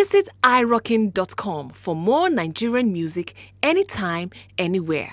Visit irocking.com for more Nigerian music anytime, anywhere.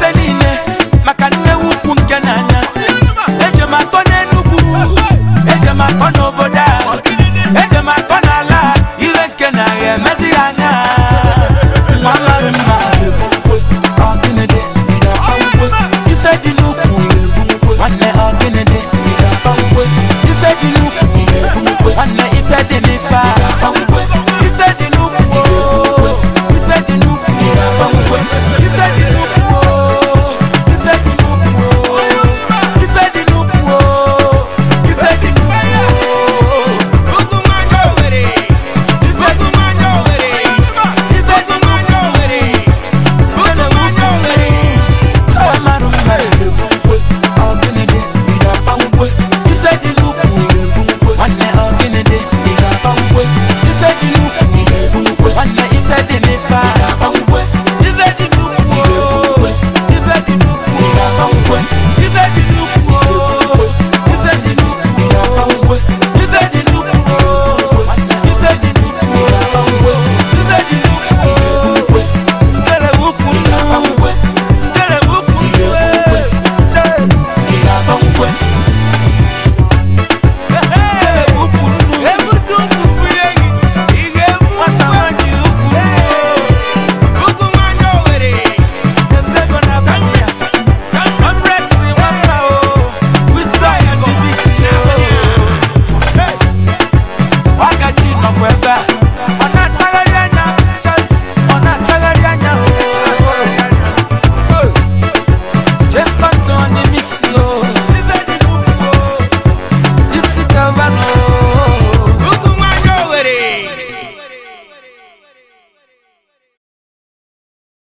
ebe niile maka nne eje m akọ eje m akọ n'obodo a eje m akọ n'ala ire nke na agha emezighị anya nwalarị mma ọgịnịdị ife dị n'ukwu nwanne ọgịnịdị ife dị n'ukwu nwanne ife dị n'ukwu